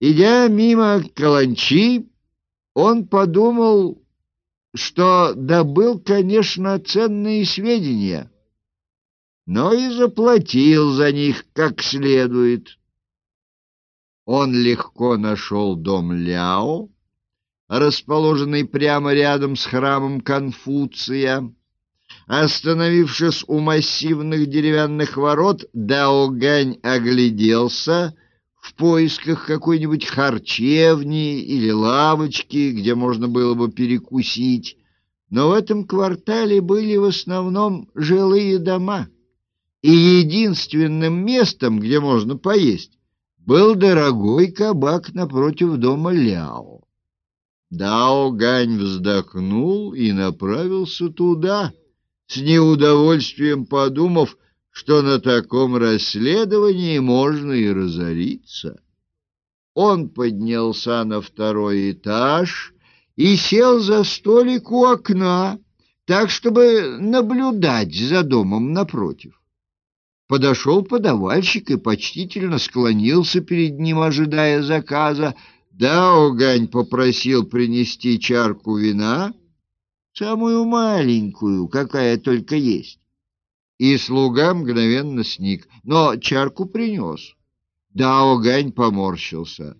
Идя мимо каланчи, он подумал, что добыл, конечно, ценные сведения, но и заплатил за них как следует. Он легко нашел дом Ляо, расположенный прямо рядом с храмом Конфуция. Остановившись у массивных деревянных ворот, Дао Гань огляделся — в поисках какой-нибудь харчевни или лавочки, где можно было бы перекусить. Но в этом квартале были в основном жилые дома, и единственным местом, где можно поесть, был дорогой кабак напротив дома Ляо. Дао Гань вздохнул и направился туда, с неудовольствием подумав, что на таком расследовании можно и разориться. Он поднялся на второй этаж и сел за столик у окна, так, чтобы наблюдать за домом напротив. Подошел подавальщик и почтительно склонился перед ним, ожидая заказа. Даогань попросил принести чарку вина, самую маленькую, какая только есть и слуга мгновенно сник, но чарку принес. Дао Гань поморщился.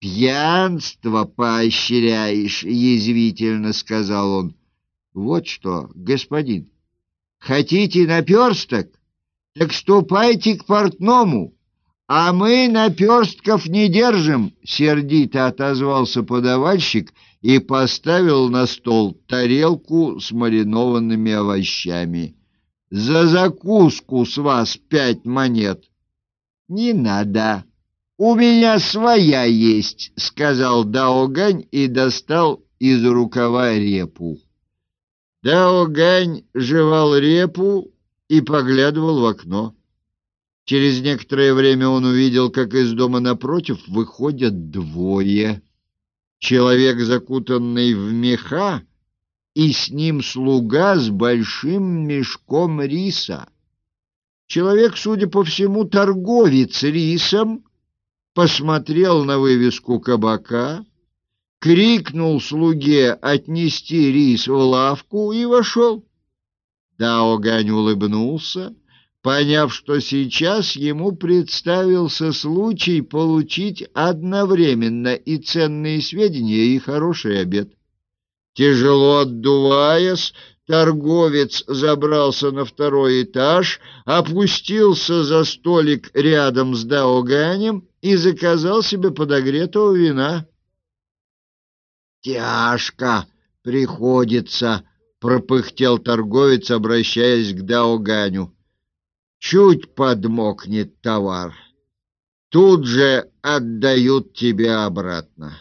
«Пьянство поощряешь», — язвительно сказал он. «Вот что, господин, хотите наперсток? Так ступайте к портному, а мы наперстков не держим», — сердито отозвался подавальщик и поставил на стол тарелку с маринованными овощами. За закуску с вас пять монет. Не надо. У меня своя есть, сказал Даогань и достал из рукава репу. Даогань жевал репу и поглядывал в окно. Через некоторое время он увидел, как из дома напротив выходят двое. Человек, закутанный в меха, и с ним слуга с большим мешком риса. Человек, судя по всему, торговец рисом, посмотрел на вывеску кабака, крикнул слуге отнести рис в лавку и вошел. Даогань улыбнулся, поняв, что сейчас ему представился случай получить одновременно и ценные сведения, и хороший обед. Тяжело отдуваясь, торговец забрался на второй этаж, опустился за столик рядом с Даоганем и заказал себе подогретого вина. «Тяжко приходится», — пропыхтел торговец, обращаясь к Даоганю. «Чуть подмокнет товар, тут же отдают тебе обратно».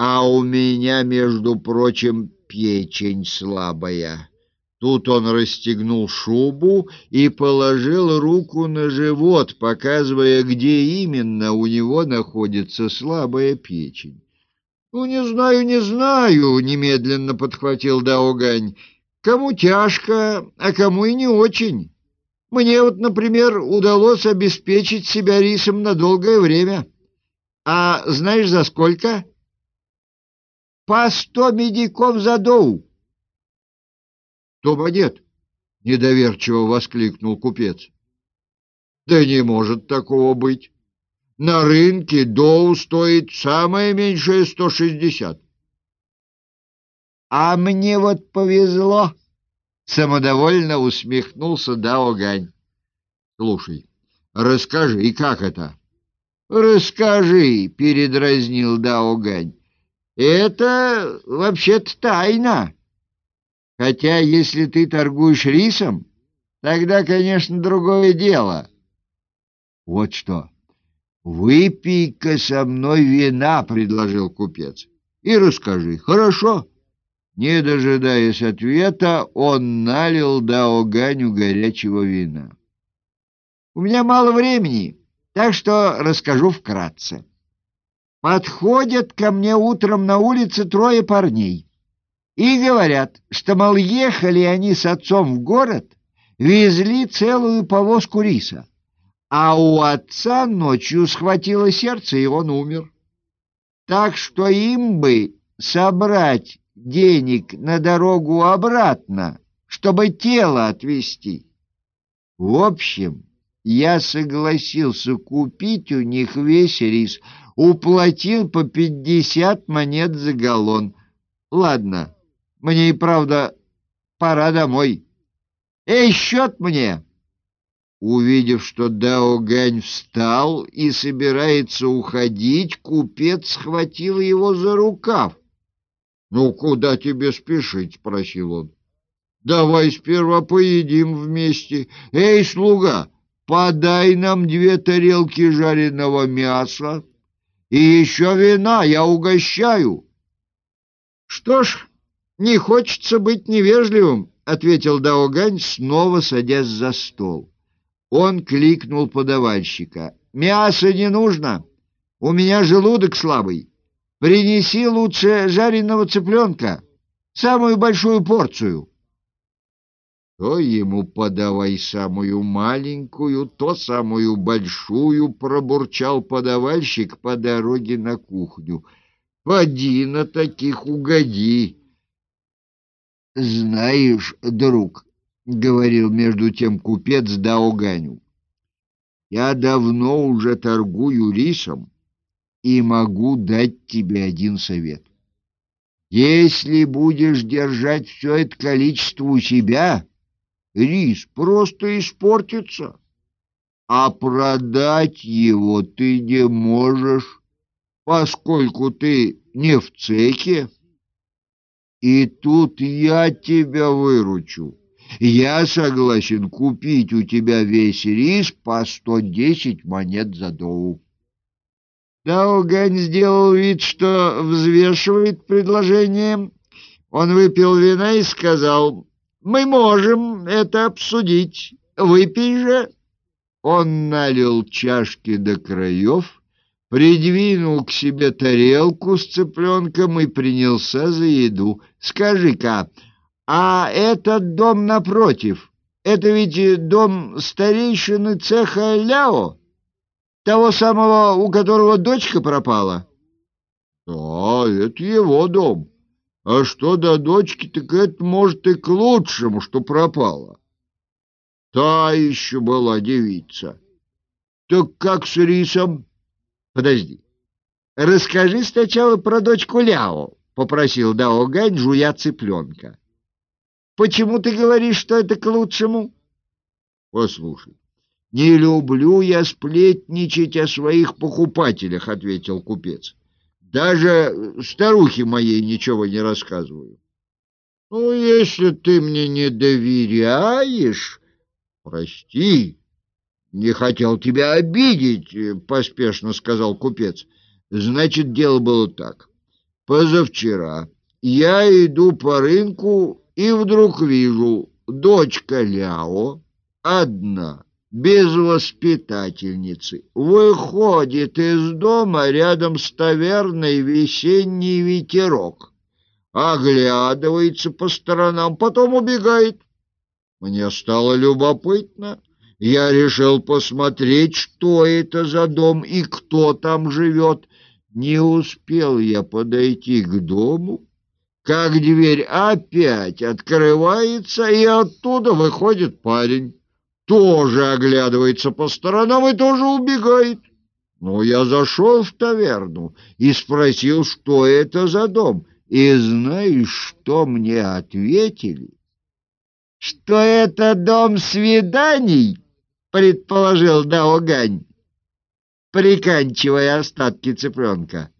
А у меня, между прочим, печень слабая. Тут он расстегнул шубу и положил руку на живот, показывая, где именно у него находится слабая печень. «Ну, не знаю, не знаю», — немедленно подхватил Даогань. «Кому тяжко, а кому и не очень. Мне вот, например, удалось обеспечить себя рисом на долгое время. А знаешь, за сколько?» По сто медиков за доу. — То монет? — недоверчиво воскликнул купец. — Да не может такого быть. На рынке доу стоит самое меньшее сто шестьдесят. — А мне вот повезло, — самодовольно усмехнулся Даогань. — Слушай, расскажи, как это? — Расскажи, — передразнил Это вообще-то тайна. Хотя, если ты торгуешь рисом, тогда, конечно, другое дело. Вот что. Выпей-ка со мной вина, предложил купец. И расскажи. Хорошо. Не дожидаясь ответа, он налил Даоганю горячего вина. У меня мало времени, так что расскажу вкратце. Подходят ко мне утром на улице трое парней и говорят, что, мол, ехали они с отцом в город, везли целую повозку риса, а у отца ночью схватило сердце, и он умер. Так что им бы собрать денег на дорогу обратно, чтобы тело отвезти. В общем, я согласился купить у них весь рис, уплатил по пятьдесят монет за галлон. Ладно, мне и правда пора домой. Эй, счет мне!» Увидев, что Дао Гань встал и собирается уходить, купец схватил его за рукав. — Ну, куда тебе спешить? — спросил он. — Давай сперва поедим вместе. Эй, слуга, подай нам две тарелки жареного мяса и еще вина, я угощаю. — Что ж, не хочется быть невежливым, — ответил Дао Гань, снова садясь за стол. Он кликнул подавальщика. «Мясо не нужно. У меня желудок слабый. Принеси лучше жареного цыпленка, самую большую порцию». То ему подавай самую маленькую, то самую большую, пробурчал подавальщик по дороге на кухню. Поди на таких угоди. Знаешь, друг, — говорил между тем купец Даоганю. «Я давно уже торгую рисом и могу дать тебе один совет. Если будешь держать все это количество у себя, рис просто испортится, а продать его ты не можешь, поскольку ты не в цехе. И тут я тебя выручу». Я согласен купить у тебя весь рис по сто десять монет за доу. Даугань сделал вид, что взвешивает предложение. Он выпил вина и сказал, «Мы можем это обсудить. Выпей же». Он налил чашки до краев, придвинул к себе тарелку с цыпленком и принялся за еду. «Скажи-ка, а этот дом напротив, это ведь дом старейшины цеха Ляо, того самого, у которого дочка пропала? Да, это его дом. А что до дочки, так это, может, и к лучшему, что пропала. Та еще была девица. Так как с рисом? Подожди. Расскажи сначала про дочку Ляо, попросил Дао Гань, жуя цыпленка. Почему ты говоришь, что это к лучшему? Послушай, не люблю я сплетничать о своих покупателях, ответил купец. Даже старухе моей ничего не рассказываю. Ну, если ты мне не доверяешь, прости, не хотел тебя обидеть, поспешно сказал купец. Значит, дело было так. Позавчера я иду по рынку и вдруг вижу, дочка Ляо, одна, без воспитательницы, выходит из дома рядом с таверной весенний ветерок, оглядывается по сторонам, потом убегает. Мне стало любопытно. Я решил посмотреть, что это за дом и кто там живет. Не успел я подойти к дому, как дверь опять открывается, и оттуда выходит парень. Тоже оглядывается по сторонам и тоже убегает. Ну, я зашел в таверну и спросил, что это за дом. И знаешь, что мне ответили? Что это дом свиданий, предположил Даогань, приканчивая остатки цыпленка.